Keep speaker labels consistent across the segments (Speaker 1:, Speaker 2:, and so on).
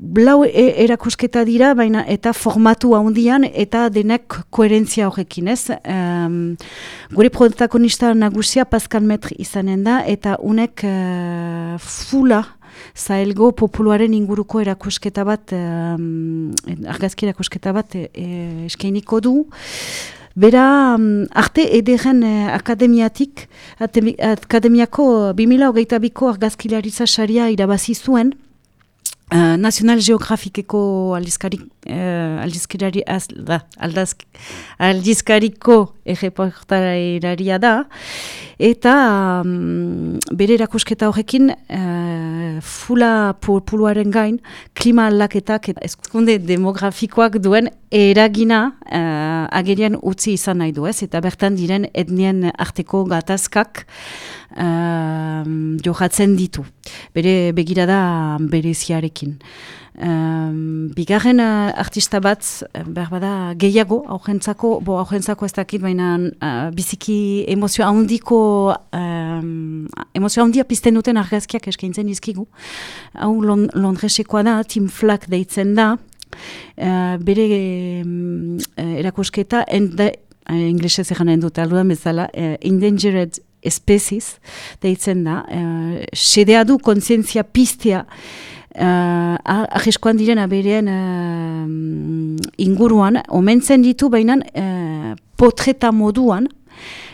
Speaker 1: blau e erakusketa dira, baina eta formatu handian eta denek koherentzia horrekin ez. Um, gure protagonista nagusia Pascal Metri izanen da eta unek uh, fula zailgo populuaren inguruko erakusketa bat, um, argazki erakusketa bat e, e, eskainiko du. Bera, um, arte ederen eh, akademiatik, akademiako 2008ko argazkilaritza saria irabazi zuen, Uh, National Geographiceko aldizkari, uh, az, aldizkariko erreportararia da, eta um, bere erakusketa horrekin uh, fula puluaren gain klima aldaketak eta ezkunde demografikoak duen eragina uh, agerian utzi izan nahi du ez, eta bertan diren etnien arteko gatazkak um, johatzen ditu. Bere begirada bereziarekin. Um, bigarren uh, artista bat, behar bada, gehiago, augentzako, bo augentzako ez dakit, baina uh, biziki emozio handiko, um, emozio handia pizten duten argazkiak eskaintzen izkigu. Hau Londresekoa da, Tim Flack deitzen da, uh, bere um, erakusketa, enda, uh, inglesez eganen dut, alduan bezala, uh, endangered espeziz, deitzen da, uh, sedea du kontzientzia piztea, uh, ahiskoan diren aberean uh, inguruan, omentzen ditu baina uh, potreta moduan,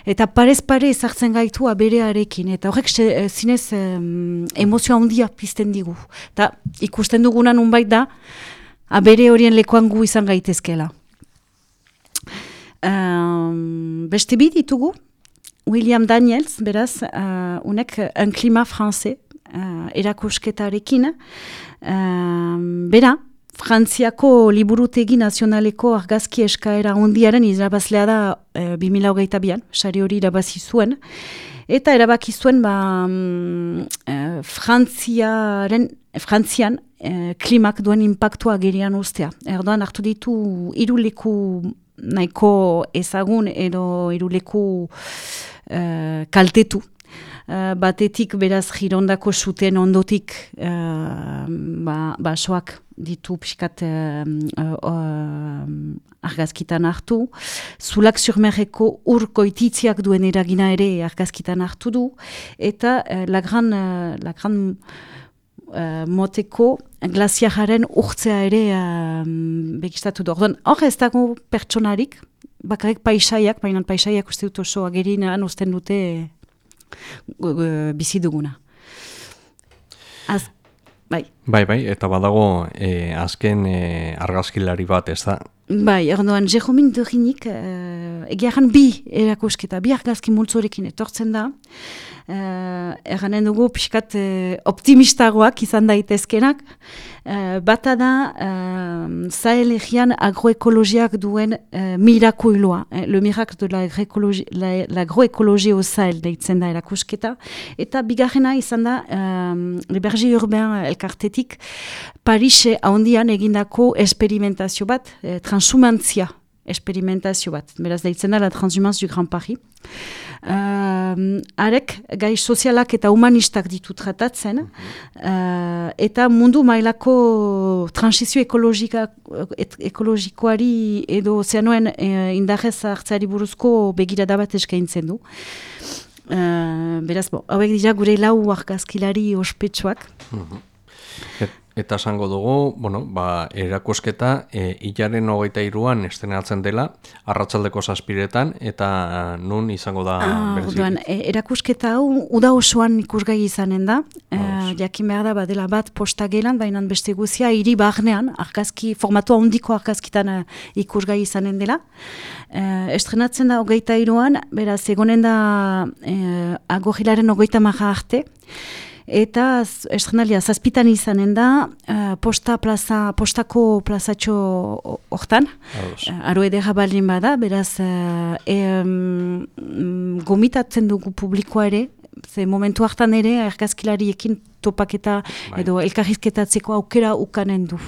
Speaker 1: eta parez pare ezartzen gaitu aberearekin, eta horrek zinez um, emozio handia pizten digu. Eta ikusten dugunan unbait da, abere horien lekuan gu izan gaitezkela. Um, beste bi ditugu, William Daniels, beraz, uh, unek un klima franze uh, erakusketarekin. Uh, bera, Frantziako liburutegi nazionaleko argazki eskaera ondiaren irabazlea da uh, 2008 bian, sari hori irabazi zuen. Eta erabaki zuen ba, um, uh, Frantziaren, Frantzian uh, klimak duen impactua gerian ustea. Erdoan hartu ditu iruleku nahiko ezagun edo iruleku uh, kaltetu. Uh, batetik beraz girondako zuten ondotik uh, ba, basoak ditu pixkat uh, uh, argazkitan hartu. Zulak surmerreko urkoititziak duen eragina ere argazkitan hartu du. Eta uh, lagran, uh, lagran uh, moteko glaziajaren urtzea ere uh, begistatu du. Hor ez dago pertsonarik, bakarrik paisaiak, baina paisaiak uste dut oso agerinan usten dute bizi duguna. Az, bai.
Speaker 2: Bai, bai, eta badago e, azken e, argazkilari bat, ez da?
Speaker 1: Bai, erdoan, Jeromin Durinik, e, egiaran bi erakusketa, bi argazki multzorekin etortzen da, uh, erranen dugu pixkat uh, optimistagoak izan daitezkenak. Uh, bata da, zael egian agroekologiak duen uh, mirakuiloa. Eh, le mirak de l'agroekologia la, zael deitzen da erakusketa. Eta bigarrena izan da, um, Berger Urbain elkartetik, Parise ahondian egindako esperimentazio bat, eh, transhumantzia esperimentazio bat. Beraz, deitzen da, la transhumance du Grand Paris. Uh, arek, gai sozialak eta humanistak ditut tratatzen, uh, eta mundu mailako transizio ekologikoari edo ozeanoen uh, indarrez hartzari buruzko begirada bat eskaintzen du. Uh, beraz, bo, hauek dira gure lau argazkilari ospetsuak. Mhm.
Speaker 2: Eta esango dugu, bueno, ba, erakusketa e, ilaren hogeita iruan estenatzen dela, arratzaldeko zazpiretan, eta nun izango da
Speaker 1: ah, duan, e, erakusketa hau, uda osoan ikusgai izanen da, e, jakin behar da, badela bat posta gelan, baina beste guzia, hiri barnean, argazki, formatu handiko argazkitan e, ikusgai izanen dela. E, estrenatzen da hogeita iruan, beraz, egonen da e, agogilaren hogeita maha arte, eta estrenalia zazpitan izanen da uh, posta plaza, postako plazatxo hortan, uh, aro edera baldin bada, beraz uh, e, um, gomitatzen dugu publikoa ere, ze momentu hartan ere ergazkilariekin topaketa bai. edo elkarrizketatzeko aukera ukanen du.